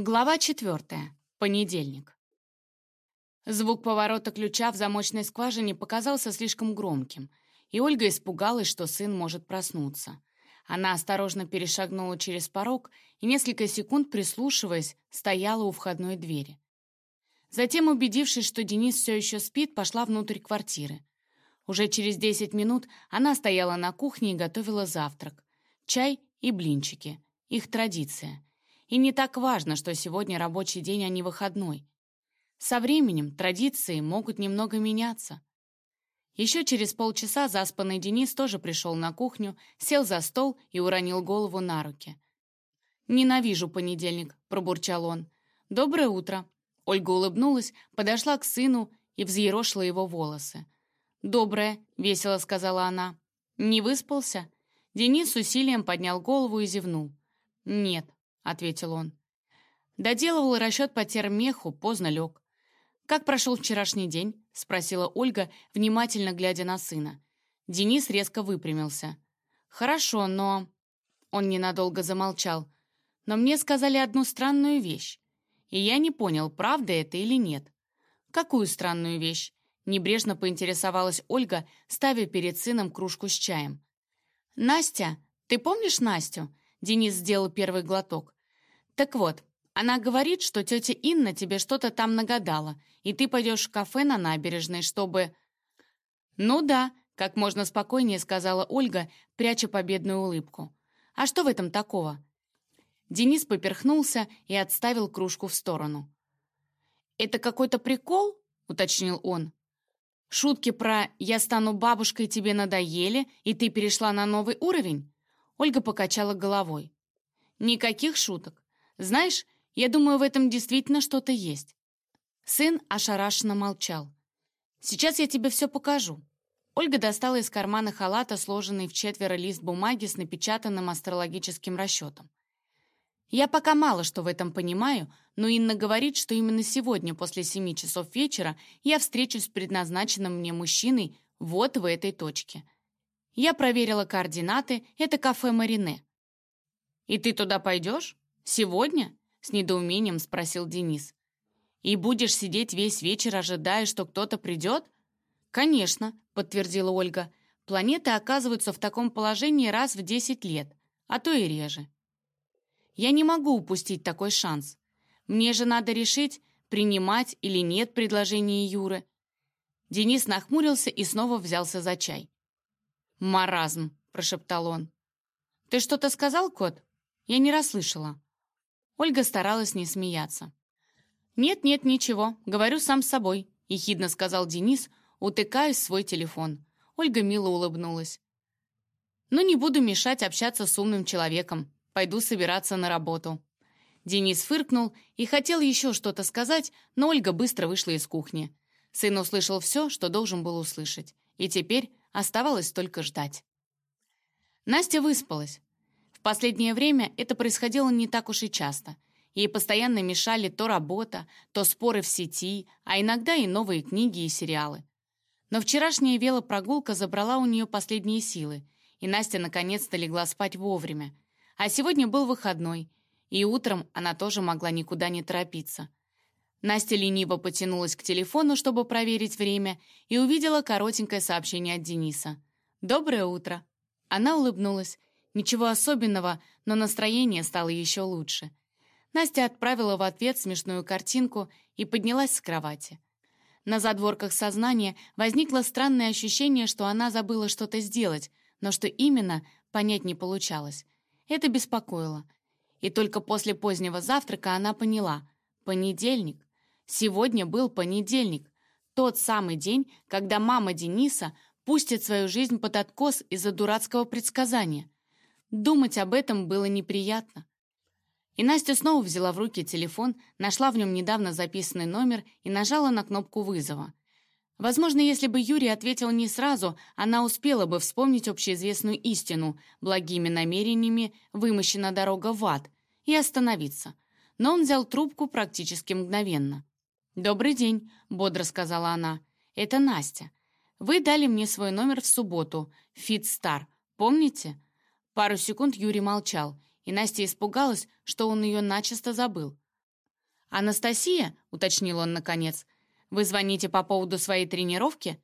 Глава четвертая. Понедельник. Звук поворота ключа в замочной скважине показался слишком громким, и Ольга испугалась, что сын может проснуться. Она осторожно перешагнула через порог и, несколько секунд прислушиваясь, стояла у входной двери. Затем, убедившись, что Денис все еще спит, пошла внутрь квартиры. Уже через 10 минут она стояла на кухне и готовила завтрак. Чай и блинчики. Их традиция — и не так важно, что сегодня рабочий день, а не выходной. Со временем традиции могут немного меняться. Еще через полчаса заспанный Денис тоже пришел на кухню, сел за стол и уронил голову на руки. «Ненавижу понедельник», — пробурчал он. «Доброе утро». Ольга улыбнулась, подошла к сыну и взъерошила его волосы. «Доброе», — весело сказала она. «Не выспался?» Денис с усилием поднял голову и зевнул. «Нет», ответил он. Доделывал расчет по термеху, поздно лег. «Как прошел вчерашний день?» — спросила Ольга, внимательно глядя на сына. Денис резко выпрямился. «Хорошо, но...» Он ненадолго замолчал. «Но мне сказали одну странную вещь. И я не понял, правда это или нет». «Какую странную вещь?» Небрежно поинтересовалась Ольга, ставя перед сыном кружку с чаем. «Настя, ты помнишь Настю?» Денис сделал первый глоток. Так вот, она говорит, что тетя Инна тебе что-то там нагадала, и ты пойдешь в кафе на набережной, чтобы...» «Ну да», — как можно спокойнее сказала Ольга, пряча победную улыбку. «А что в этом такого?» Денис поперхнулся и отставил кружку в сторону. «Это какой-то прикол?» — уточнил он. «Шутки про «я стану бабушкой, тебе надоели, и ты перешла на новый уровень?» Ольга покачала головой. «Никаких шуток. Знаешь, я думаю, в этом действительно что-то есть». Сын ошарашенно молчал. «Сейчас я тебе все покажу». Ольга достала из кармана халата сложенный в четверо лист бумаги с напечатанным астрологическим расчетом. «Я пока мало что в этом понимаю, но Инна говорит, что именно сегодня после семи часов вечера я встречусь с предназначенным мне мужчиной вот в этой точке. Я проверила координаты, это кафе «Марине». «И ты туда пойдешь?» «Сегодня?» — с недоумением спросил Денис. «И будешь сидеть весь вечер, ожидая, что кто-то придет?» «Конечно», — подтвердила Ольга. «Планеты оказываются в таком положении раз в 10 лет, а то и реже. Я не могу упустить такой шанс. Мне же надо решить, принимать или нет предложение Юры». Денис нахмурился и снова взялся за чай. «Маразм», — прошептал он. «Ты что-то сказал, кот?» «Я не расслышала». Ольга старалась не смеяться. «Нет-нет, ничего, говорю сам с собой», — ехидно сказал Денис, утыкаясь в свой телефон. Ольга мило улыбнулась. «Ну, не буду мешать общаться с умным человеком. Пойду собираться на работу». Денис фыркнул и хотел еще что-то сказать, но Ольга быстро вышла из кухни. Сын услышал все, что должен был услышать, и теперь оставалось только ждать. Настя выспалась. В последнее время это происходило не так уж и часто. Ей постоянно мешали то работа, то споры в сети, а иногда и новые книги и сериалы. Но вчерашняя велопрогулка забрала у нее последние силы, и Настя наконец-то легла спать вовремя. А сегодня был выходной, и утром она тоже могла никуда не торопиться. Настя лениво потянулась к телефону, чтобы проверить время, и увидела коротенькое сообщение от Дениса. «Доброе утро». Она улыбнулась. Ничего особенного, но настроение стало еще лучше. Настя отправила в ответ смешную картинку и поднялась с кровати. На задворках сознания возникло странное ощущение, что она забыла что-то сделать, но что именно, понять не получалось. Это беспокоило. И только после позднего завтрака она поняла. Понедельник. Сегодня был понедельник. Тот самый день, когда мама Дениса пустит свою жизнь под откос из-за дурацкого предсказания. Думать об этом было неприятно. И Настя снова взяла в руки телефон, нашла в нем недавно записанный номер и нажала на кнопку вызова. Возможно, если бы Юрий ответил не сразу, она успела бы вспомнить общеизвестную истину «благими намерениями вымощена дорога в ад» и остановиться. Но он взял трубку практически мгновенно. «Добрый день», — бодро сказала она. «Это Настя. Вы дали мне свой номер в субботу, Фитстар. Помните? Пару секунд Юрий молчал, и Настя испугалась, что он ее начисто забыл. «Анастасия?» — уточнил он наконец. «Вы звоните по поводу своей тренировки?»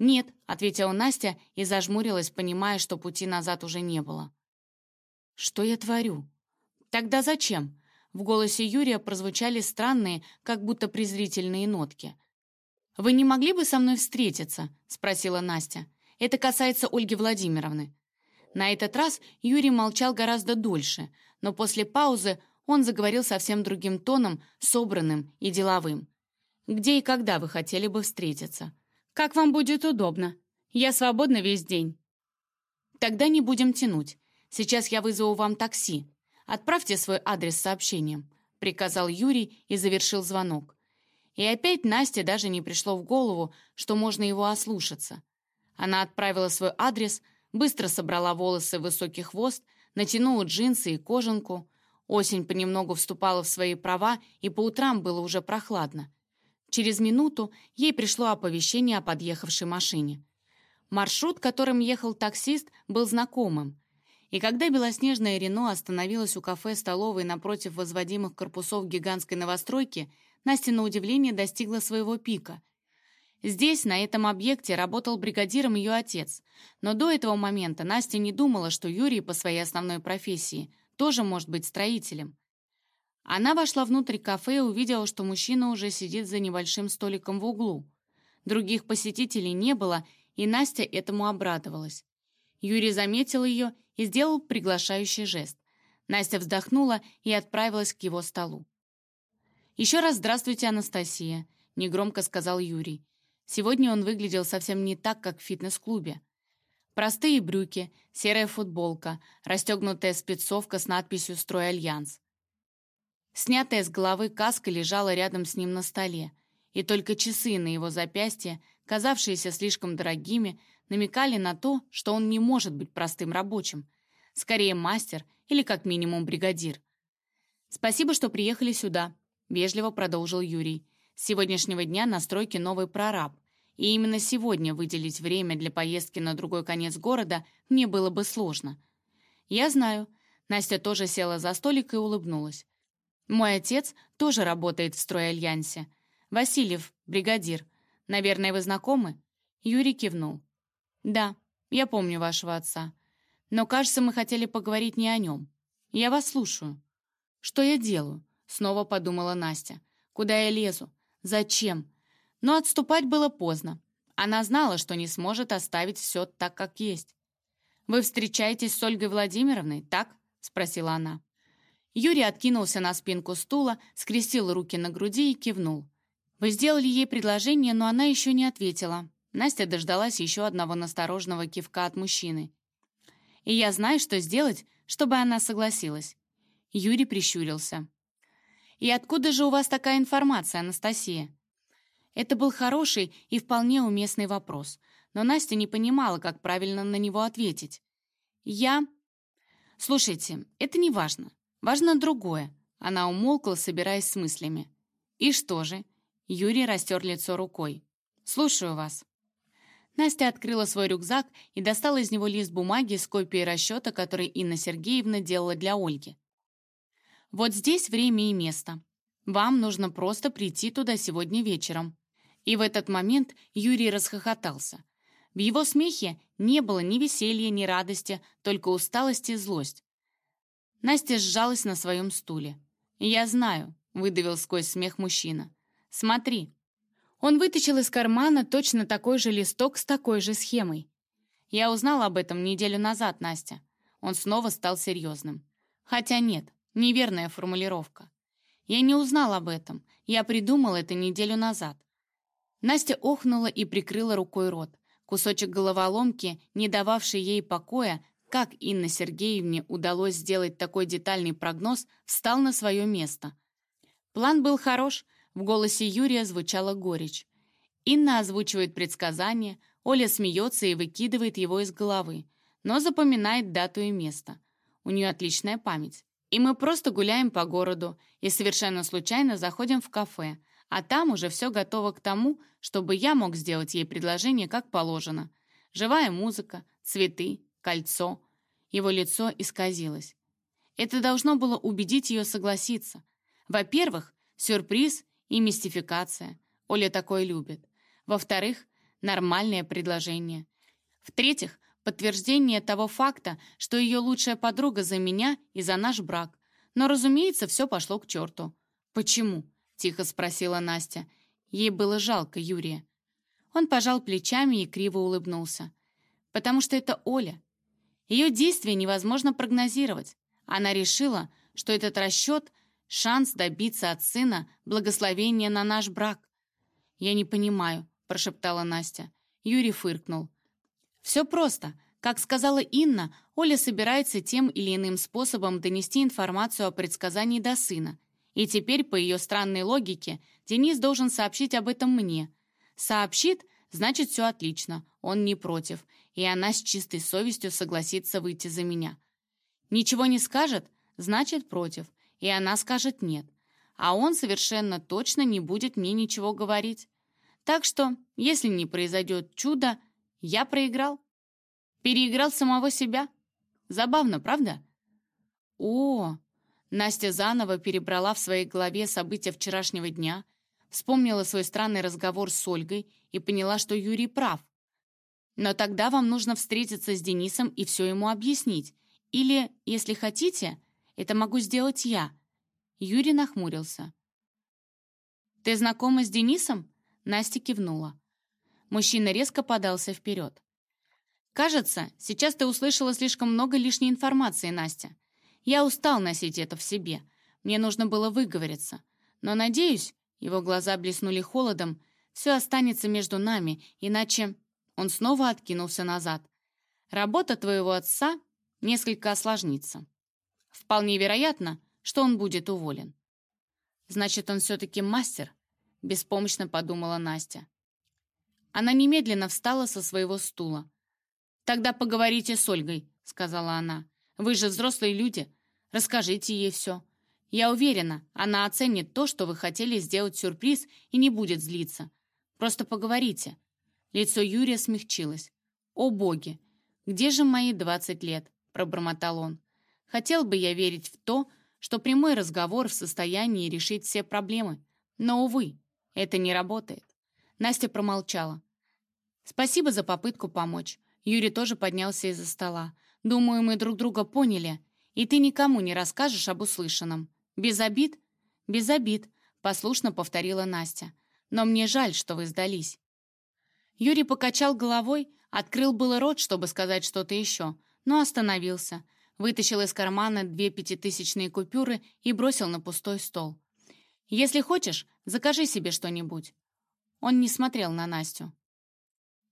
«Нет», — ответила Настя и зажмурилась, понимая, что пути назад уже не было. «Что я творю?» «Тогда зачем?» В голосе Юрия прозвучали странные, как будто презрительные нотки. «Вы не могли бы со мной встретиться?» — спросила Настя. «Это касается Ольги Владимировны». На этот раз Юрий молчал гораздо дольше, но после паузы он заговорил совсем другим тоном, собранным и деловым. «Где и когда вы хотели бы встретиться?» «Как вам будет удобно. Я свободна весь день». «Тогда не будем тянуть. Сейчас я вызову вам такси. Отправьте свой адрес сообщением», — приказал Юрий и завершил звонок. И опять Насте даже не пришло в голову, что можно его ослушаться. Она отправила свой адрес, быстро собрала волосы в высокий хвост, натянула джинсы и кожанку. Осень понемногу вступала в свои права, и по утрам было уже прохладно. Через минуту ей пришло оповещение о подъехавшей машине. Маршрут, которым ехал таксист, был знакомым. И когда белоснежная Рено остановилась у кафе-столовой напротив возводимых корпусов гигантской новостройки, Настя на удивление достигла своего пика. Здесь, на этом объекте, работал бригадиром ее отец. Но до этого момента Настя не думала, что Юрий по своей основной профессии тоже может быть строителем. Она вошла внутрь кафе и увидела, что мужчина уже сидит за небольшим столиком в углу. Других посетителей не было, и Настя этому обрадовалась. Юрий заметил ее и сделал приглашающий жест. Настя вздохнула и отправилась к его столу. «Еще раз здравствуйте, Анастасия», — негромко сказал Юрий. Сегодня он выглядел совсем не так, как в фитнес-клубе. Простые брюки, серая футболка, расстегнутая спецовка с надписью «Строй Альянс». Снятая с головы каска лежала рядом с ним на столе, и только часы на его запястье, казавшиеся слишком дорогими, намекали на то, что он не может быть простым рабочим, скорее мастер или как минимум бригадир. «Спасибо, что приехали сюда», — вежливо продолжил Юрий. «С сегодняшнего дня на стройке новый прораб, и именно сегодня выделить время для поездки на другой конец города мне было бы сложно». «Я знаю». Настя тоже села за столик и улыбнулась. «Мой отец тоже работает в стройальянсе. Васильев, бригадир. Наверное, вы знакомы?» Юрий кивнул. «Да, я помню вашего отца. Но, кажется, мы хотели поговорить не о нем. Я вас слушаю». «Что я делаю?» — снова подумала Настя. «Куда я лезу? Зачем?» Но отступать было поздно. Она знала, что не сможет оставить все так, как есть. «Вы встречаетесь с Ольгой Владимировной, так?» — спросила она. Юрий откинулся на спинку стула, скрестил руки на груди и кивнул. «Вы сделали ей предложение, но она еще не ответила. Настя дождалась еще одного настороженного кивка от мужчины. «И я знаю, что сделать, чтобы она согласилась». Юрий прищурился. «И откуда же у вас такая информация, Анастасия?» Это был хороший и вполне уместный вопрос, но Настя не понимала, как правильно на него ответить. «Я...» «Слушайте, это не важно. Важно другое». Она умолкла, собираясь с мыслями. «И что же?» Юрий растер лицо рукой. «Слушаю вас». Настя открыла свой рюкзак и достала из него лист бумаги с копией расчета, который Инна Сергеевна делала для Ольги. «Вот здесь время и место. Вам нужно просто прийти туда сегодня вечером». И в этот момент Юрий расхохотался. В его смехе не было ни веселья, ни радости, только усталость и злость. Настя сжалась на своем стуле. «Я знаю», — выдавил сквозь смех мужчина. «Смотри, он вытащил из кармана точно такой же листок с такой же схемой. Я узнал об этом неделю назад, Настя. Он снова стал серьезным. Хотя нет, неверная формулировка. Я не узнал об этом. Я придумал это неделю назад. Настя охнула и прикрыла рукой рот. Кусочек головоломки, не дававший ей покоя, как Инна Сергеевне удалось сделать такой детальный прогноз, встал на свое место. План был хорош — в голосе Юрия звучала горечь. Инна озвучивает предсказание, Оля смеется и выкидывает его из головы, но запоминает дату и место. У нее отличная память. И мы просто гуляем по городу и совершенно случайно заходим в кафе, а там уже все готово к тому, чтобы я мог сделать ей предложение как положено. Живая музыка, цветы, кольцо. Его лицо исказилось. Это должно было убедить ее согласиться. Во-первых, Сюрприз и мистификация. Оля такое любит. Во-вторых, нормальное предложение. В-третьих, подтверждение того факта, что ее лучшая подруга за меня и за наш брак. Но, разумеется, все пошло к черту. «Почему?» — тихо спросила Настя. Ей было жалко Юрия. Он пожал плечами и криво улыбнулся. «Потому что это Оля. Ее действия невозможно прогнозировать. Она решила, что этот расчет — шанс добиться от сына благословения на наш брак. «Я не понимаю», — прошептала Настя. Юрий фыркнул. «Все просто. Как сказала Инна, Оля собирается тем или иным способом донести информацию о предсказании до сына. И теперь, по ее странной логике, Денис должен сообщить об этом мне. Сообщит, значит, все отлично, он не против, и она с чистой совестью согласится выйти за меня. Ничего не скажет, значит, против, и она скажет нет. А он совершенно точно не будет мне ничего говорить. Так что, если не произойдет чудо, я проиграл. Переиграл самого себя. Забавно, правда? О, Настя заново перебрала в своей голове события вчерашнего дня, вспомнила свой странный разговор с Ольгой и поняла, что Юрий прав. Но тогда вам нужно встретиться с Денисом и все ему объяснить. Или, если хотите, это могу сделать я. Юрий нахмурился. «Ты знакома с Денисом?» Настя кивнула. Мужчина резко подался вперед. «Кажется, сейчас ты услышала слишком много лишней информации, Настя. Я устал носить это в себе. Мне нужно было выговориться. Но, надеюсь, его глаза блеснули холодом, все останется между нами, иначе...» Он снова откинулся назад. «Работа твоего отца несколько осложнится. Вполне вероятно, что он будет уволен». «Значит, он все-таки мастер?» — беспомощно подумала Настя. Она немедленно встала со своего стула. «Тогда поговорите с Ольгой», — сказала она. «Вы же взрослые люди. Расскажите ей все. Я уверена, она оценит то, что вы хотели сделать сюрприз и не будет злиться. Просто поговорите». Лицо Юрия смягчилось. «О боги! Где же мои двадцать лет?» — пробормотал он. «Хотел бы я верить в то, что прямой разговор в состоянии решить все проблемы. Но, увы, это не работает». Настя промолчала. «Спасибо за попытку помочь. Юрий тоже поднялся из-за стола. «Думаю, мы друг друга поняли, и ты никому не расскажешь об услышанном. Без обид?» «Без обид», — послушно повторила Настя. «Но мне жаль, что вы сдались». Юрий покачал головой, открыл было рот, чтобы сказать что-то еще, но остановился, вытащил из кармана две пятитысячные купюры и бросил на пустой стол. «Если хочешь, закажи себе что-нибудь». Он не смотрел на Настю.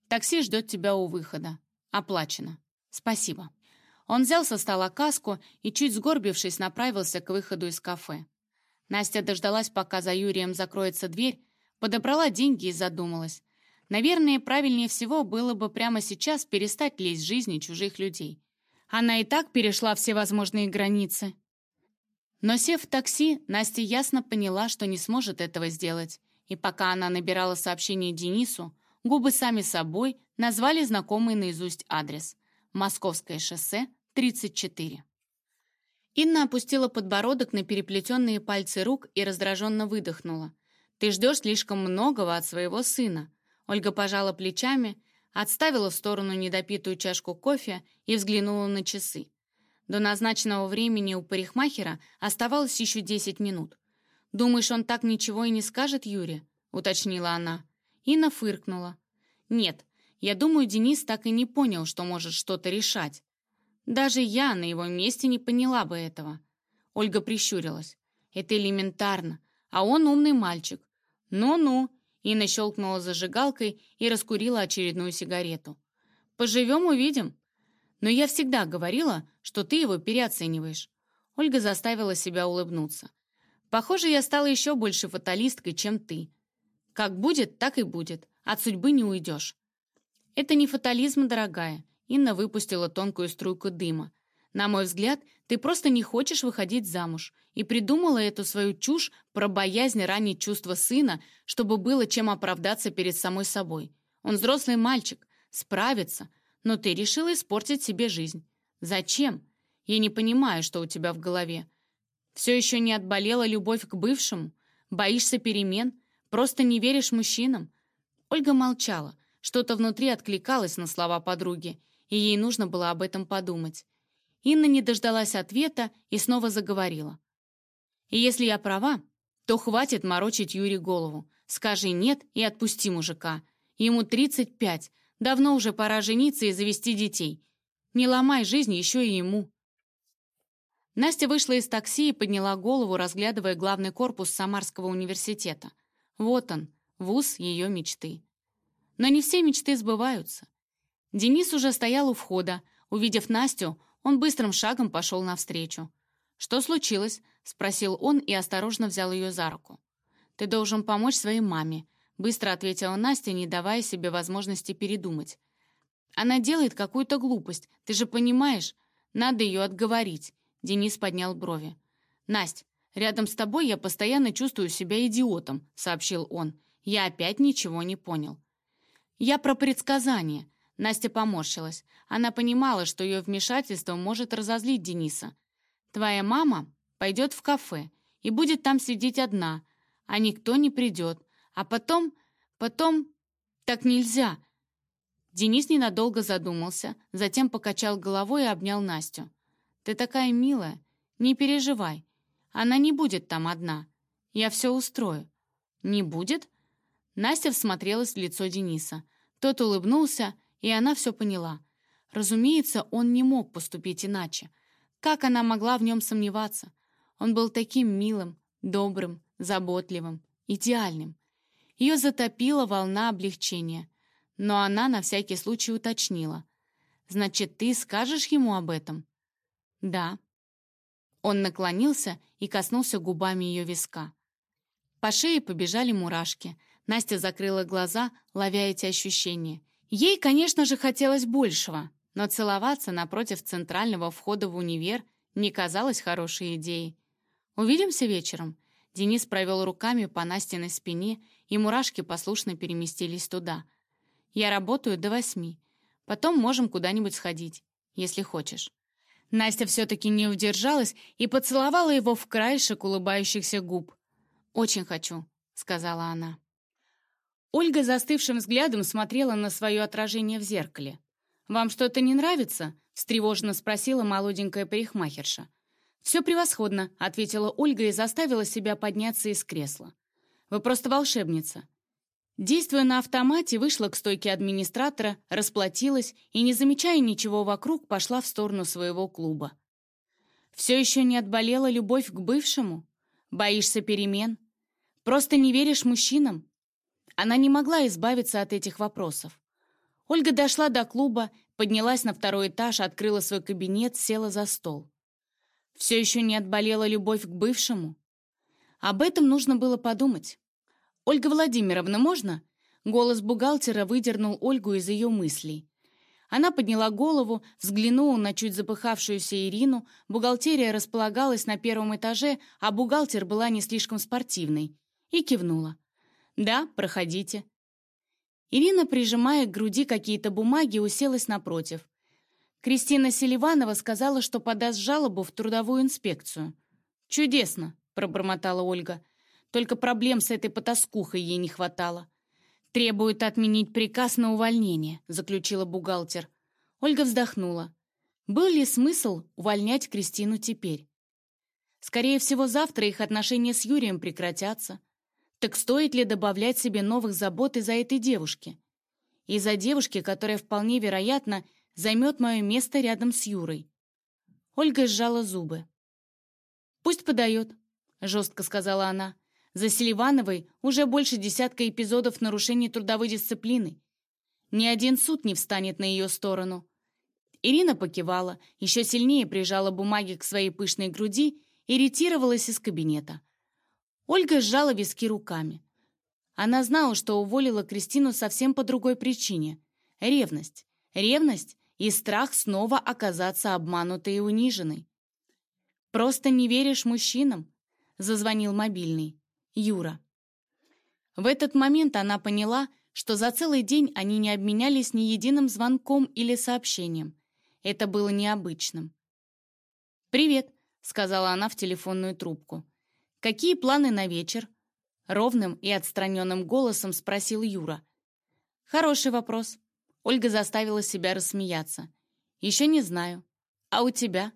«Такси ждет тебя у выхода. Оплачено. Спасибо». Он взял со стола каску и, чуть сгорбившись, направился к выходу из кафе. Настя дождалась, пока за Юрием закроется дверь, подобрала деньги и задумалась. Наверное, правильнее всего было бы прямо сейчас перестать лезть в жизни чужих людей. Она и так перешла все возможные границы. Но сев в такси, Настя ясно поняла, что не сможет этого сделать. И пока она набирала сообщение Денису, губы сами собой назвали знакомый наизусть адрес. Московское шоссе, 34. Инна опустила подбородок на переплетенные пальцы рук и раздраженно выдохнула. «Ты ждешь слишком многого от своего сына». Ольга пожала плечами, отставила в сторону недопитую чашку кофе и взглянула на часы. До назначенного времени у парикмахера оставалось еще 10 минут. «Думаешь, он так ничего и не скажет Юре?» — уточнила она. Инна фыркнула. «Нет, я думаю, Денис так и не понял, что может что-то решать. Даже я на его месте не поняла бы этого». Ольга прищурилась. «Это элементарно. А он умный мальчик. Ну-ну». Инна щелкнула зажигалкой и раскурила очередную сигарету. «Поживем, увидим. Но я всегда говорила, что ты его переоцениваешь». Ольга заставила себя улыбнуться. «Похоже, я стала еще больше фаталисткой, чем ты. Как будет, так и будет. От судьбы не уйдешь». «Это не фатализм, дорогая». Инна выпустила тонкую струйку дыма. «На мой взгляд, ты просто не хочешь выходить замуж и придумала эту свою чушь про боязнь ранить чувства сына, чтобы было чем оправдаться перед самой собой. Он взрослый мальчик, справится, но ты решила испортить себе жизнь. Зачем? Я не понимаю, что у тебя в голове. Все еще не отболела любовь к бывшему? Боишься перемен? Просто не веришь мужчинам?» Ольга молчала. Что-то внутри откликалось на слова подруги, и ей нужно было об этом подумать. Инна не дождалась ответа и снова заговорила. «И если я права, то хватит морочить Юре голову. Скажи «нет» и отпусти мужика. Ему 35, давно уже пора жениться и завести детей. Не ломай жизнь еще и ему». Настя вышла из такси и подняла голову, разглядывая главный корпус Самарского университета. Вот он, вуз ее мечты. Но не все мечты сбываются. Денис уже стоял у входа. Увидев Настю, он быстрым шагом пошел навстречу. «Что случилось?» — спросил он и осторожно взял ее за руку. «Ты должен помочь своей маме», — быстро ответила Настя, не давая себе возможности передумать. «Она делает какую-то глупость, ты же понимаешь? Надо ее отговорить». Денис поднял брови. «Насть, рядом с тобой я постоянно чувствую себя идиотом», — сообщил он. «Я опять ничего не понял». «Я про предсказание». Настя поморщилась. Она понимала, что ее вмешательство может разозлить Дениса. «Твоя мама пойдет в кафе и будет там сидеть одна, а никто не придет. А потом... потом... так нельзя!» Денис ненадолго задумался, затем покачал головой и обнял Настю. «Ты такая милая, не переживай. Она не будет там одна. Я все устрою». «Не будет?» Настя всмотрелась в лицо Дениса. Тот улыбнулся, и она все поняла. Разумеется, он не мог поступить иначе. Как она могла в нем сомневаться? Он был таким милым, добрым, заботливым, идеальным. Ее затопила волна облегчения. Но она на всякий случай уточнила. «Значит, ты скажешь ему об этом?» «Да». Он наклонился и коснулся губами ее виска. По шее побежали мурашки. Настя закрыла глаза, ловя эти ощущения. Ей, конечно же, хотелось большего, но целоваться напротив центрального входа в универ не казалось хорошей идеей. «Увидимся вечером?» Денис провел руками по Настиной спине, и мурашки послушно переместились туда. «Я работаю до восьми. Потом можем куда-нибудь сходить, если хочешь». Настя все-таки не удержалась и поцеловала его в краешек улыбающихся губ. «Очень хочу», — сказала она. Ольга застывшим взглядом смотрела на свое отражение в зеркале. «Вам что-то не нравится?» — встревоженно спросила молоденькая парикмахерша. «Все превосходно», — ответила Ольга и заставила себя подняться из кресла. «Вы просто волшебница». Действуя на автомате, вышла к стойке администратора, расплатилась и, не замечая ничего вокруг, пошла в сторону своего клуба. «Все еще не отболела любовь к бывшему? Боишься перемен? Просто не веришь мужчинам?» Она не могла избавиться от этих вопросов. Ольга дошла до клуба, поднялась на второй этаж, открыла свой кабинет, села за стол. Все еще не отболела любовь к бывшему? Об этом нужно было подумать. «Ольга Владимировна, можно?» Голос бухгалтера выдернул Ольгу из ее мыслей. Она подняла голову, взглянула на чуть запыхавшуюся Ирину. Бухгалтерия располагалась на первом этаже, а бухгалтер была не слишком спортивной. И кивнула. «Да, проходите». Ирина, прижимая к груди какие-то бумаги, уселась напротив. Кристина Селиванова сказала, что подаст жалобу в трудовую инспекцию. «Чудесно», — пробормотала Ольга. «Только проблем с этой потаскухой ей не хватало». «Требует отменить приказ на увольнение», — заключила бухгалтер. Ольга вздохнула. Был ли смысл увольнять Кристину теперь? Скорее всего, завтра их отношения с Юрием прекратятся. Так стоит ли добавлять себе новых забот из-за этой девушки? Из-за девушки, которая вполне вероятно займет мое место рядом с Юрой. Ольга сжала зубы. «Пусть подает», — жестко сказала она. «За Селивановой уже больше десятка эпизодов нарушений трудовой дисциплины. Ни один суд не встанет на ее сторону». Ирина покивала, еще сильнее прижала бумаги к своей пышной груди и ретировалась из кабинета. Ольга сжала виски руками. Она знала, что уволила Кристину совсем по другой причине. Ревность. Ревность и страх снова оказаться обманутой и униженной. «Просто не веришь мужчинам?» — зазвонил мобильный. Юра. В этот момент она поняла, что за целый день они не обменялись ни единым звонком или сообщением. Это было необычным. «Привет», — сказала она в телефонную трубку. «Какие планы на вечер?» Ровным и отстраненным голосом спросил Юра. Хороший вопрос. Ольга заставила себя рассмеяться. Еще не знаю. А у тебя?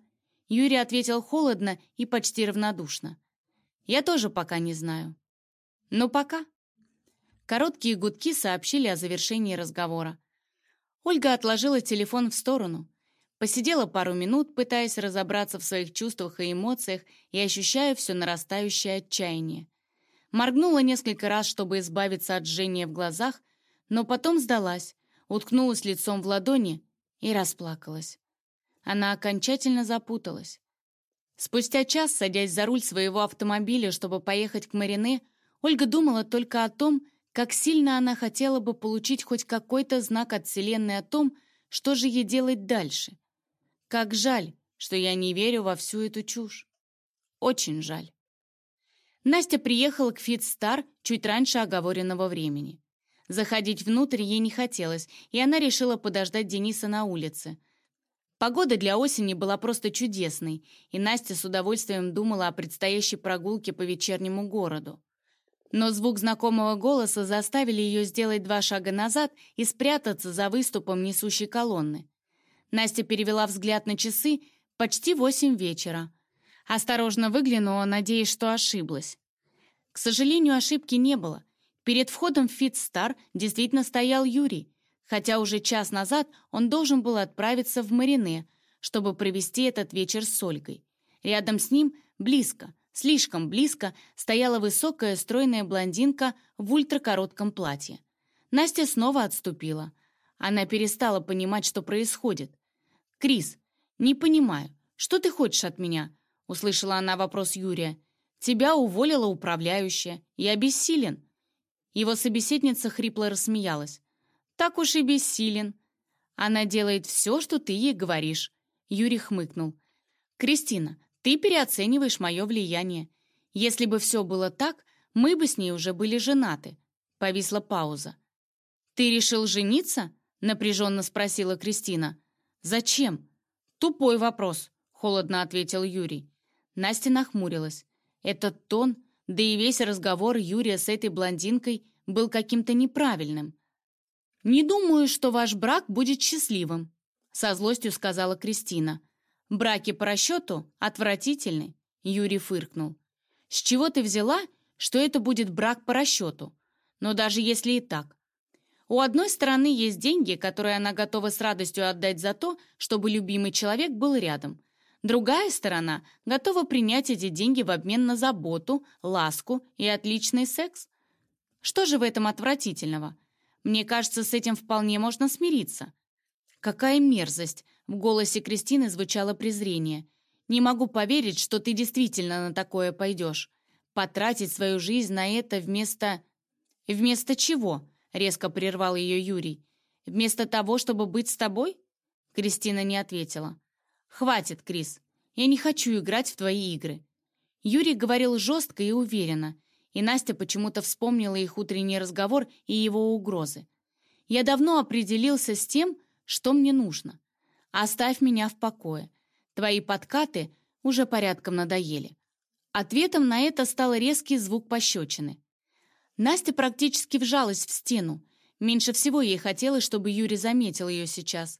Юрий ответил холодно и почти равнодушно. Я тоже пока не знаю. Ну, пока. Короткие гудки сообщили о завершении разговора. Ольга отложила телефон в сторону, посидела пару минут, пытаясь разобраться в своих чувствах и эмоциях и ощущая все нарастающее отчаяние. Моргнула несколько раз, чтобы избавиться от жжения в глазах, но потом сдалась, уткнулась лицом в ладони и расплакалась. Она окончательно запуталась. Спустя час, садясь за руль своего автомобиля, чтобы поехать к Марине, Ольга думала только о том, как сильно она хотела бы получить хоть какой-то знак от Вселенной о том, что же ей делать дальше. Как жаль, что я не верю во всю эту чушь. Очень жаль. Настя приехала к Фитстар чуть раньше оговоренного времени. Заходить внутрь ей не хотелось, и она решила подождать Дениса на улице. Погода для осени была просто чудесной, и Настя с удовольствием думала о предстоящей прогулке по вечернему городу. Но звук знакомого голоса заставили ее сделать два шага назад и спрятаться за выступом несущей колонны. Настя перевела взгляд на часы почти восемь вечера. Осторожно выглянула, надеясь, что ошиблась. К сожалению, ошибки не было. Перед входом в Фитстар действительно стоял Юрий, хотя уже час назад он должен был отправиться в Марине, чтобы провести этот вечер с Ольгой. Рядом с ним, близко, Слишком близко стояла высокая стройная блондинка в ультракоротком платье. Настя снова отступила. Она перестала понимать, что происходит. «Крис, не понимаю, что ты хочешь от меня?» Услышала она вопрос Юрия. «Тебя уволила управляющая. Я бессилен». Его собеседница хрипло рассмеялась. «Так уж и бессилен. Она делает все, что ты ей говоришь». Юрий хмыкнул. «Кристина, ты переоцениваешь мое влияние. Если бы все было так, мы бы с ней уже были женаты». Повисла пауза. «Ты решил жениться?» — напряженно спросила Кристина. «Зачем?» «Тупой вопрос», — холодно ответил Юрий. Настя нахмурилась. Этот тон, да и весь разговор Юрия с этой блондинкой был каким-то неправильным. «Не думаю, что ваш брак будет счастливым», — со злостью сказала Кристина. «Браки по расчету отвратительны», — Юрий фыркнул. «С чего ты взяла, что это будет брак по расчету? Но даже если и так. У одной стороны есть деньги, которые она готова с радостью отдать за то, чтобы любимый человек был рядом. Другая сторона готова принять эти деньги в обмен на заботу, ласку и отличный секс. Что же в этом отвратительного? Мне кажется, с этим вполне можно смириться. Какая мерзость! В голосе Кристины звучало презрение. «Не могу поверить, что ты действительно на такое пойдешь. Потратить свою жизнь на это вместо...» «Вместо чего?» — резко прервал ее Юрий. «Вместо того, чтобы быть с тобой?» Кристина не ответила. «Хватит, Крис. Я не хочу играть в твои игры». Юрий говорил жестко и уверенно, и Настя почему-то вспомнила их утренний разговор и его угрозы. «Я давно определился с тем, что мне нужно. Оставь меня в покое. Твои подкаты уже порядком надоели». Ответом на это стал резкий звук пощечины. Настя практически вжалась в стену. Меньше всего ей хотелось, чтобы Юрий заметил ее сейчас.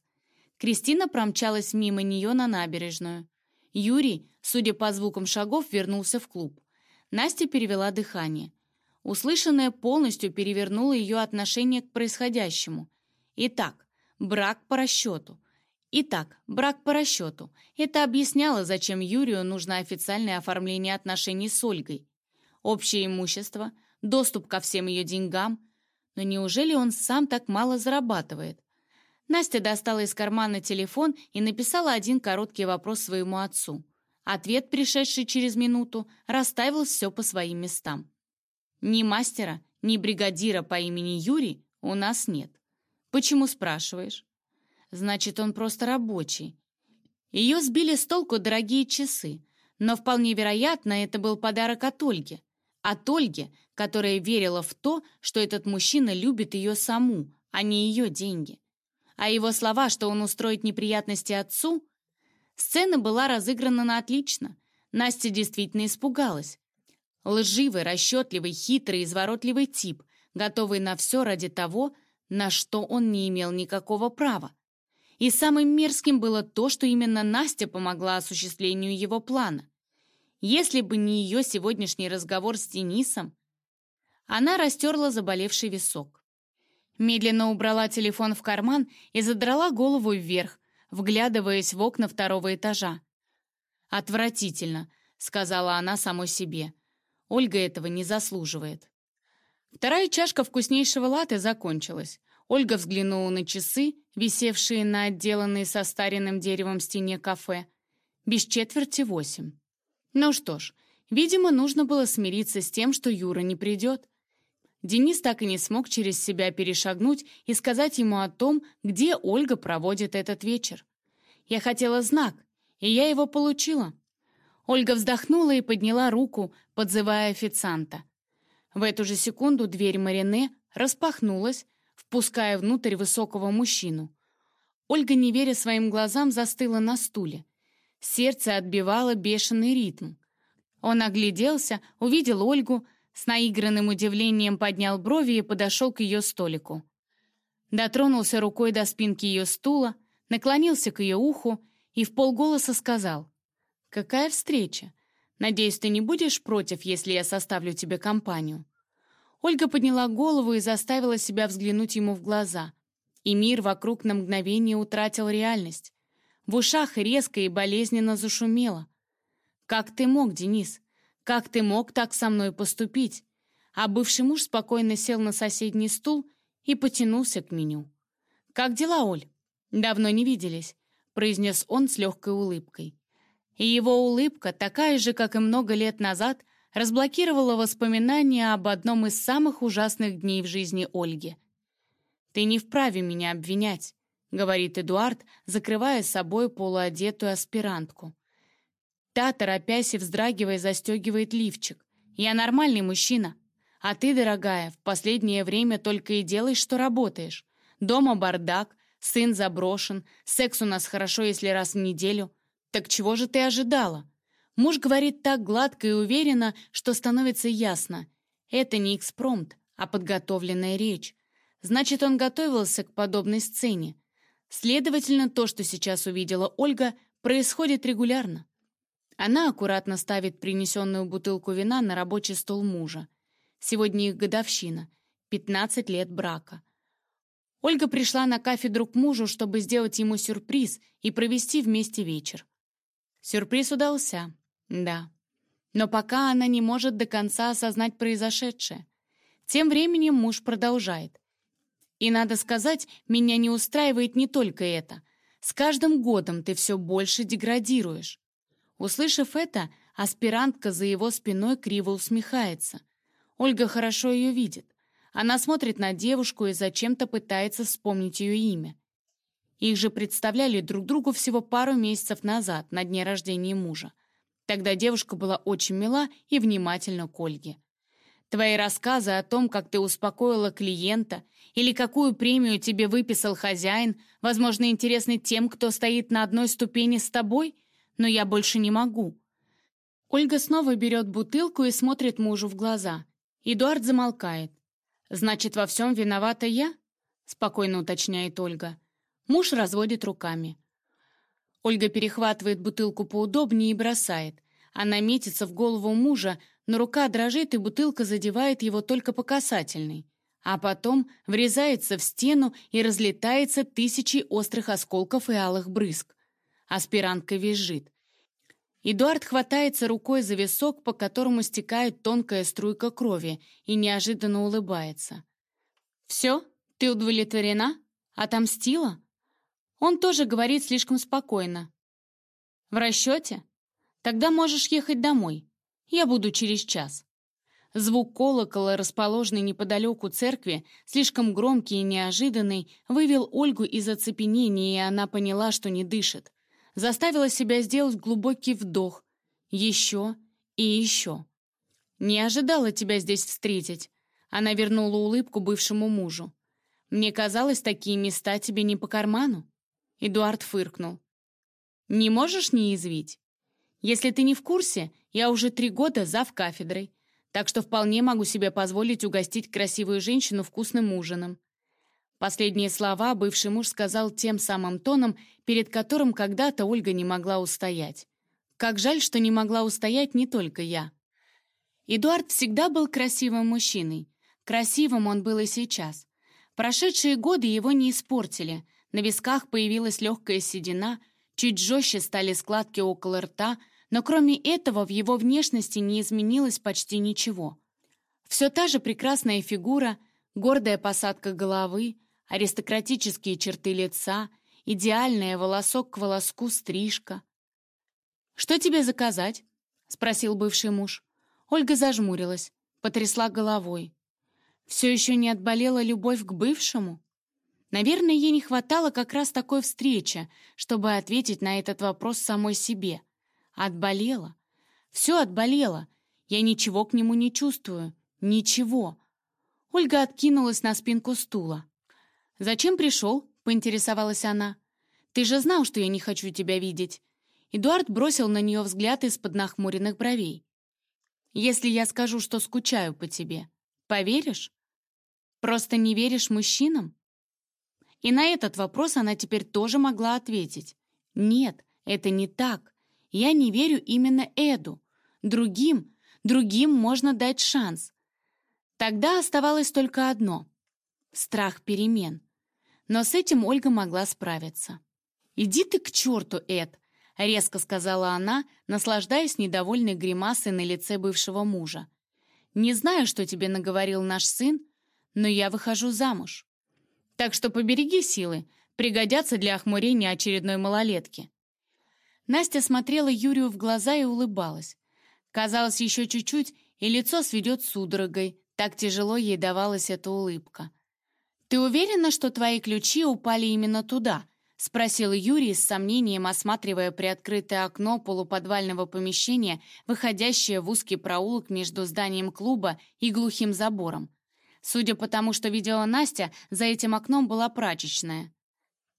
Кристина промчалась мимо нее на набережную. Юрий, судя по звукам шагов, вернулся в клуб. Настя перевела дыхание. Услышанное полностью перевернуло ее отношение к происходящему. Итак, брак по расчету. Итак, брак по расчету. Это объясняло, зачем Юрию нужно официальное оформление отношений с Ольгой. Общее имущество, доступ ко всем ее деньгам. Но неужели он сам так мало зарабатывает? Настя достала из кармана телефон и написала один короткий вопрос своему отцу. Ответ, пришедший через минуту, расставил все по своим местам. Ни мастера, ни бригадира по имени Юрий у нас нет. Почему спрашиваешь? Значит, он просто рабочий. Ее сбили с толку дорогие часы, но вполне вероятно, это был подарок от Ольги. От Ольги, которая верила в то, что этот мужчина любит ее саму, а не ее деньги. А его слова, что он устроит неприятности отцу, сцена была разыграна на отлично. Настя действительно испугалась. Лживый, расчетливый, хитрый, изворотливый тип, готовый на все ради того, на что он не имел никакого права. И самым мерзким было то, что именно Настя помогла осуществлению его плана. Если бы не ее сегодняшний разговор с Денисом, она растерла заболевший висок. Медленно убрала телефон в карман и задрала голову вверх, вглядываясь в окна второго этажа. «Отвратительно», — сказала она самой себе. «Ольга этого не заслуживает». Вторая чашка вкуснейшего латте закончилась. Ольга взглянула на часы, висевшие на отделанной со старинным деревом стене кафе. Без четверти восемь. Ну что ж, видимо, нужно было смириться с тем, что Юра не придет. Денис так и не смог через себя перешагнуть и сказать ему о том, где Ольга проводит этот вечер. Я хотела знак, и я его получила. Ольга вздохнула и подняла руку, подзывая официанта. В эту же секунду дверь Марине распахнулась, впуская внутрь высокого мужчину. Ольга, не веря своим глазам, застыла на стуле. Сердце отбивало бешеный ритм. Он огляделся, увидел Ольгу, с наигранным удивлением поднял брови и подошел к ее столику. Дотронулся рукой до спинки ее стула, наклонился к ее уху и в полголоса сказал «Какая встреча? Надеюсь, ты не будешь против, если я составлю тебе компанию?» Ольга подняла голову и заставила себя взглянуть ему в глаза. И мир вокруг на мгновение утратил реальность. В ушах резко и болезненно зашумело. «Как ты мог, Денис? Как ты мог так со мной поступить?» А бывший муж спокойно сел на соседний стул и потянулся к меню. «Как дела, Оль?» «Давно не виделись», — произнес он с легкой улыбкой. И его улыбка, такая же, как и много лет назад, разблокировала воспоминания об одном из самых ужасных дней в жизни Ольги. «Ты не вправе меня обвинять», — говорит Эдуард, закрывая собой полуодетую аспирантку. Та, торопясь и вздрагивая, застегивает лифчик. «Я нормальный мужчина. А ты, дорогая, в последнее время только и делаешь, что работаешь. Дома бардак, сын заброшен, секс у нас хорошо, если раз в неделю. Так чего же ты ожидала?» Муж говорит так гладко и уверенно, что становится ясно. Это не экспромт, а подготовленная речь. Значит, он готовился к подобной сцене. Следовательно, то, что сейчас увидела Ольга, происходит регулярно. Она аккуратно ставит принесенную бутылку вина на рабочий стол мужа. Сегодня их годовщина, 15 лет брака. Ольга пришла на кафедру к мужу, чтобы сделать ему сюрприз и провести вместе вечер. Сюрприз удался. Да. Но пока она не может до конца осознать произошедшее. Тем временем муж продолжает. И надо сказать, меня не устраивает не только это. С каждым годом ты все больше деградируешь. Услышав это, аспирантка за его спиной криво усмехается. Ольга хорошо ее видит. Она смотрит на девушку и зачем-то пытается вспомнить ее имя. Их же представляли друг другу всего пару месяцев назад, на дне рождения мужа. Тогда девушка была очень мила и внимательна к Ольге. Твои рассказы о том, как ты успокоила клиента или какую премию тебе выписал хозяин, возможно, интересны тем, кто стоит на одной ступени с тобой, но я больше не могу. Ольга снова берет бутылку и смотрит мужу в глаза. Эдуард замолкает. «Значит, во всем виновата я?» — спокойно уточняет Ольга. Муж разводит руками. Ольга перехватывает бутылку поудобнее и бросает. Она метится в голову мужа, но рука дрожит, и бутылка задевает его только по касательной. А потом врезается в стену и разлетается тысячи острых осколков и алых брызг. Аспирантка визжит. Эдуард хватается рукой за висок, по которому стекает тонкая струйка крови, и неожиданно улыбается. «Все? Ты удовлетворена? Отомстила?» Он тоже говорит слишком спокойно. «В расчете? Тогда можешь ехать домой. Я буду через час». Звук колокола, расположенный неподалеку церкви, слишком громкий и неожиданный, вывел Ольгу из оцепенения, и она поняла, что не дышит. Заставила себя сделать глубокий вдох. Еще и еще. «Не ожидала тебя здесь встретить». Она вернула улыбку бывшему мужу. «Мне казалось, такие места тебе не по карману». Эдуард фыркнул. «Не можешь не язвить? Если ты не в курсе, я уже три года зав кафедрой. Так что вполне могу себе позволить угостить красивую женщину вкусным ужином». Последние слова бывший муж сказал тем самым тоном, перед которым когда-то Ольга не могла устоять. Как жаль, что не могла устоять не только я. Эдуард всегда был красивым мужчиной. Красивым он был и сейчас. Прошедшие годы его не испортили. На висках появилась легкая седина, чуть жестче стали складки около рта, но кроме этого в его внешности не изменилось почти ничего. Все та же прекрасная фигура, гордая посадка головы, аристократические черты лица, идеальная волосок к волоску стрижка. «Что тебе заказать?» — спросил бывший муж. Ольга зажмурилась, потрясла головой. Все еще не отболела любовь к бывшему? Наверное, ей не хватало как раз такой встречи, чтобы ответить на этот вопрос самой себе. Отболела. Все отболело. Я ничего к нему не чувствую. Ничего. Ольга откинулась на спинку стула. «Зачем пришел?» — поинтересовалась она. «Ты же знал, что я не хочу тебя видеть». Эдуард бросил на нее взгляд из-под нахмуренных бровей. Если я скажу, что скучаю по тебе, поверишь? Просто не веришь мужчинам? И на этот вопрос она теперь тоже могла ответить. Нет, это не так. Я не верю именно Эду. Другим, другим можно дать шанс. Тогда оставалось только одно — страх перемен. Но с этим Ольга могла справиться. «Иди ты к черту, Эд!» — резко сказала она, наслаждаясь недовольной гримасой на лице бывшего мужа. «Не знаю, что тебе наговорил наш сын, но я выхожу замуж. Так что побереги силы, пригодятся для охмурения очередной малолетки». Настя смотрела Юрию в глаза и улыбалась. Казалось, еще чуть-чуть, и лицо сведет судорогой, так тяжело ей давалась эта улыбка. «Ты уверена, что твои ключи упали именно туда?» — спросил Юрий с сомнением, осматривая приоткрытое окно полуподвального помещения, выходящее в узкий проулок между зданием клуба и глухим забором. Судя по тому, что видела Настя, за этим окном была прачечная.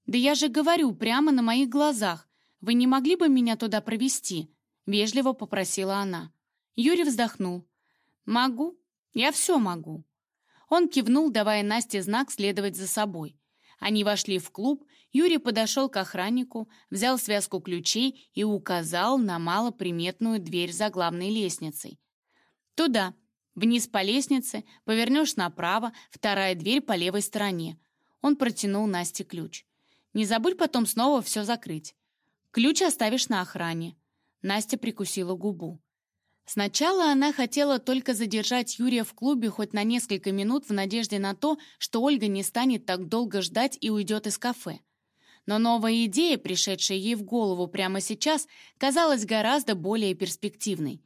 «Да я же говорю, прямо на моих глазах. Вы не могли бы меня туда провести?» — вежливо попросила она. Юрий вздохнул. «Могу. Я все могу». Он кивнул, давая Насте знак следовать за собой. Они вошли в клуб, Юрий подошел к охраннику, взял связку ключей и указал на малоприметную дверь за главной лестницей. «Туда. Вниз по лестнице, повернешь направо, вторая дверь по левой стороне». Он протянул Насте ключ. «Не забудь потом снова все закрыть. Ключ оставишь на охране». Настя прикусила губу. Сначала она хотела только задержать Юрия в клубе хоть на несколько минут в надежде на то, что Ольга не станет так долго ждать и уйдет из кафе. Но новая идея, пришедшая ей в голову прямо сейчас, казалась гораздо более перспективной.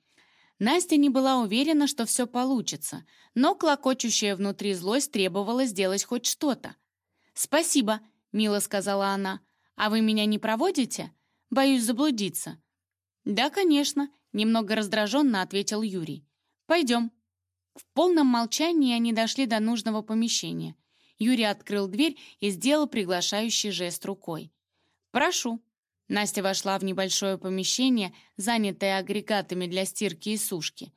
Настя не была уверена, что все получится, но клокочущая внутри злость требовала сделать хоть что-то. «Спасибо», — мило сказала она. «А вы меня не проводите? Боюсь заблудиться». «Да, конечно», Немного раздраженно ответил Юрий. «Пойдем». В полном молчании они дошли до нужного помещения. Юрий открыл дверь и сделал приглашающий жест рукой. «Прошу». Настя вошла в небольшое помещение, занятое агрегатами для стирки и сушки.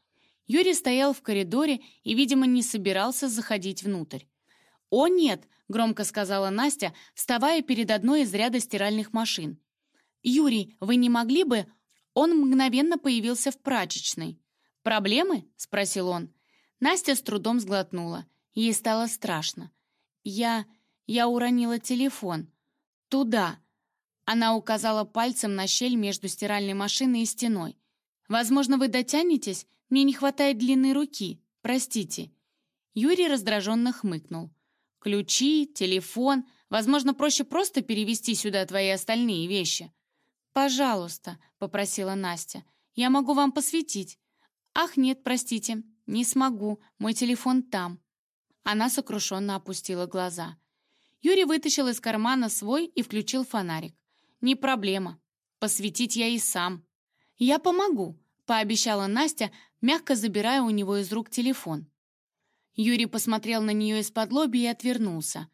Юрий стоял в коридоре и, видимо, не собирался заходить внутрь. «О, нет!» — громко сказала Настя, вставая перед одной из ряда стиральных машин. «Юрий, вы не могли бы...» Он мгновенно появился в прачечной. «Проблемы?» — спросил он. Настя с трудом сглотнула. Ей стало страшно. «Я... я уронила телефон. Туда». Она указала пальцем на щель между стиральной машиной и стеной. «Возможно, вы дотянетесь? Мне не хватает длинной руки. Простите». Юрий раздраженно хмыкнул. «Ключи, телефон. Возможно, проще просто перевести сюда твои остальные вещи». «Пожалуйста», — попросила Настя, — «я могу вам посветить». «Ах, нет, простите, не смогу, мой телефон там». Она сокрушенно опустила глаза. Юрий вытащил из кармана свой и включил фонарик. «Не проблема. Посветить я и сам». «Я помогу», — пообещала Настя, мягко забирая у него из рук телефон. Юрий посмотрел на нее из-под лоби и отвернулся.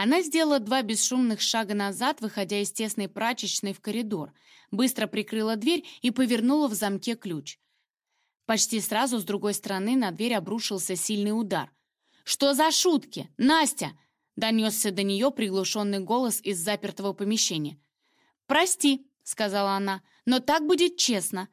Она сделала два бесшумных шага назад, выходя из тесной прачечной в коридор, быстро прикрыла дверь и повернула в замке ключ. Почти сразу с другой стороны на дверь обрушился сильный удар. «Что за шутки? Настя!» — донесся до нее приглушенный голос из запертого помещения. «Прости», — сказала она, — «но так будет честно».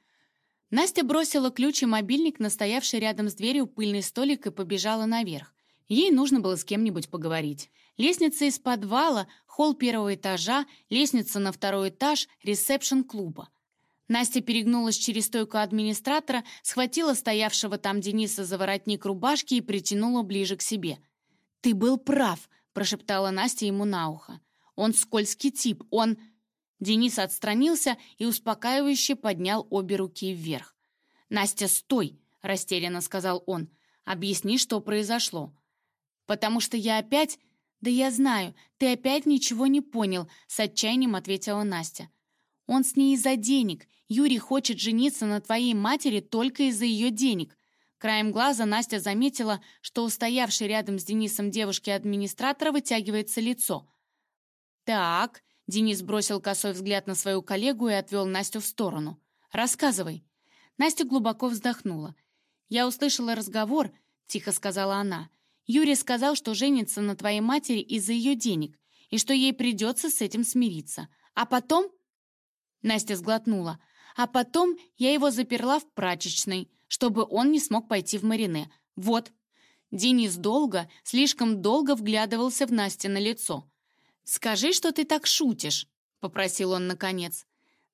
Настя бросила ключ и мобильник на стоявший рядом с дверью пыльный столик и побежала наверх. Ей нужно было с кем-нибудь поговорить. Лестница из подвала, холл первого этажа, лестница на второй этаж, ресепшн клуба. Настя перегнулась через стойку администратора, схватила стоявшего там Дениса за воротник рубашки и притянула ближе к себе. «Ты был прав», — прошептала Настя ему на ухо. «Он скользкий тип, он...» Денис отстранился и успокаивающе поднял обе руки вверх. «Настя, стой!» — растерянно сказал он. «Объясни, что произошло». «Потому что я опять...» «Да я знаю, ты опять ничего не понял», — с отчаянием ответила Настя. «Он с ней из-за денег. Юрий хочет жениться на твоей матери только из-за ее денег». Краем глаза Настя заметила, что у стоявшей рядом с Денисом девушки-администратора вытягивается лицо. «Так», — Денис бросил косой взгляд на свою коллегу и отвел Настю в сторону. «Рассказывай». Настя глубоко вздохнула. «Я услышала разговор», — тихо сказала она. «Юрий сказал, что женится на твоей матери из-за ее денег, и что ей придется с этим смириться. А потом...» Настя сглотнула. А потом я его заперла в прачечной, чтобы он не смог пойти в Марине. Вот. Денис долго, слишком долго вглядывался в Насте на лицо. «Скажи, что ты так шутишь», — попросил он наконец.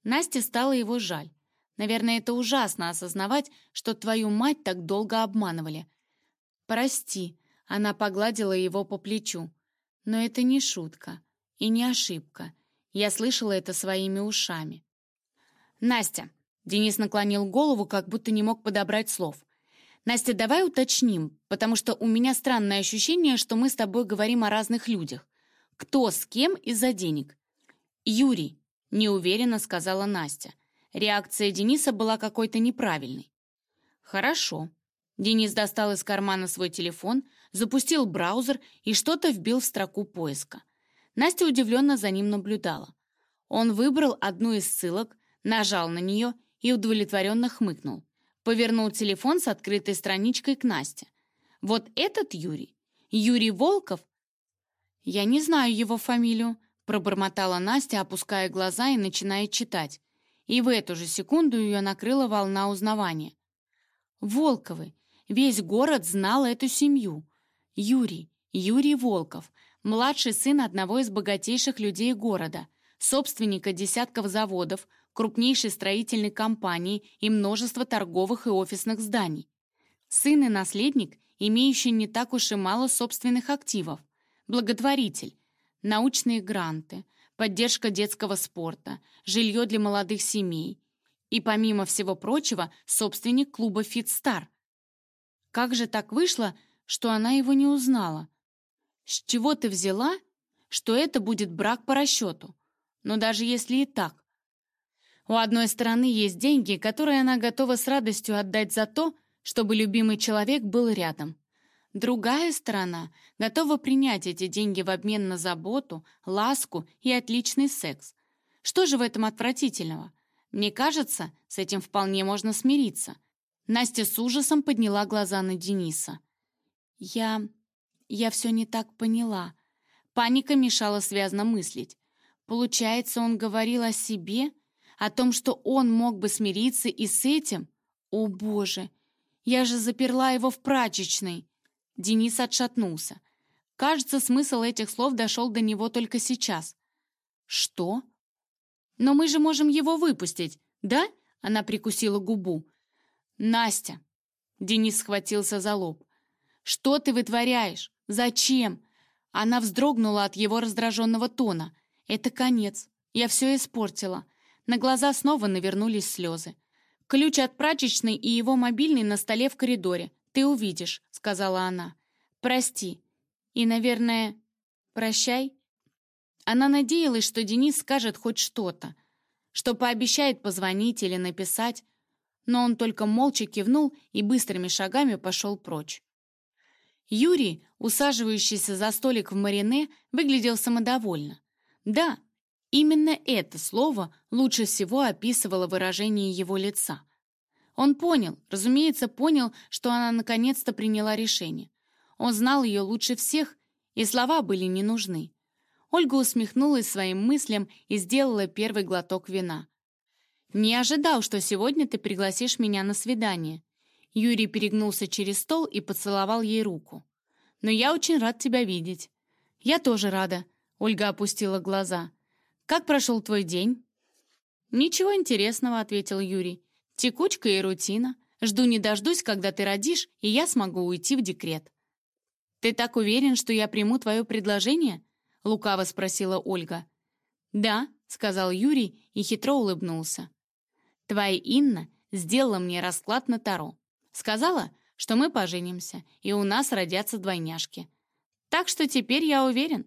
Насте стало его жаль. Наверное, это ужасно осознавать, что твою мать так долго обманывали. «Прости», — она погладила его по плечу. «Но это не шутка и не ошибка. Я слышала это своими ушами». «Настя!» Денис наклонил голову, как будто не мог подобрать слов. «Настя, давай уточним, потому что у меня странное ощущение, что мы с тобой говорим о разных людях. Кто с кем из-за денег?» «Юрий», — неуверенно сказала Настя. Реакция Дениса была какой-то неправильной. «Хорошо». Денис достал из кармана свой телефон, запустил браузер и что-то вбил в строку поиска. Настя удивленно за ним наблюдала. Он выбрал одну из ссылок, нажал на нее и удовлетворенно хмыкнул. Повернул телефон с открытой страничкой к Насте. «Вот этот Юрий? Юрий Волков?» «Я не знаю его фамилию», — пробормотала Настя, опуская глаза и начиная читать. И в эту же секунду ее накрыла волна узнавания. «Волковы! Весь город знал эту семью. Юрий, Юрий Волков, младший сын одного из богатейших людей города, собственника десятков заводов, крупнейшей строительной компании и множество торговых и офисных зданий. Сын и наследник, имеющий не так уж и мало собственных активов. Благотворитель, научные гранты, поддержка детского спорта, жилье для молодых семей и, помимо всего прочего, собственник клуба «Фитстар». Как же так вышло, что она его не узнала? С чего ты взяла, что это будет брак по расчету? Но даже если и так, у одной стороны есть деньги, которые она готова с радостью отдать за то, чтобы любимый человек был рядом. Другая сторона готова принять эти деньги в обмен на заботу, ласку и отличный секс. Что же в этом отвратительного? Мне кажется, с этим вполне можно смириться. Настя с ужасом подняла глаза на Дениса. «Я... я все не так поняла». Паника мешала связно мыслить. Получается, он говорил о себе о том, что он мог бы смириться и с этим? О, Боже! Я же заперла его в прачечной! Денис отшатнулся. Кажется, смысл этих слов дошел до него только сейчас. Что? Но мы же можем его выпустить, да? Она прикусила губу. Настя! Денис схватился за лоб. «Что ты вытворяешь? Зачем?» Она вздрогнула от его раздраженного тона. «Это конец. Я все испортила. На глаза снова навернулись слезы. «Ключ от прачечной и его мобильный на столе в коридоре. Ты увидишь», — сказала она. «Прости. И, наверное, прощай». Она надеялась, что Денис скажет хоть что-то, что пообещает позвонить или написать, но он только молча кивнул и быстрыми шагами пошел прочь. Юрий, усаживающийся за столик в Марине, выглядел самодовольно. Да, Именно это слово лучше всего описывало выражение его лица. Он понял, разумеется, понял, что она наконец-то приняла решение. Он знал ее лучше всех, и слова были не нужны. Ольга усмехнулась своим мыслям и сделала первый глоток вина. «Не ожидал, что сегодня ты пригласишь меня на свидание». Юрий перегнулся через стол и поцеловал ей руку. «Но я очень рад тебя видеть». «Я тоже рада», — Ольга опустила глаза. «Как прошел твой день?» «Ничего интересного», — ответил Юрий. «Текучка и рутина. Жду не дождусь, когда ты родишь, и я смогу уйти в декрет». «Ты так уверен, что я приму твое предложение?» — лукаво спросила Ольга. «Да», — сказал Юрий и хитро улыбнулся. «Твоя Инна сделала мне расклад на Таро. Сказала, что мы поженимся, и у нас родятся двойняшки. Так что теперь я уверен,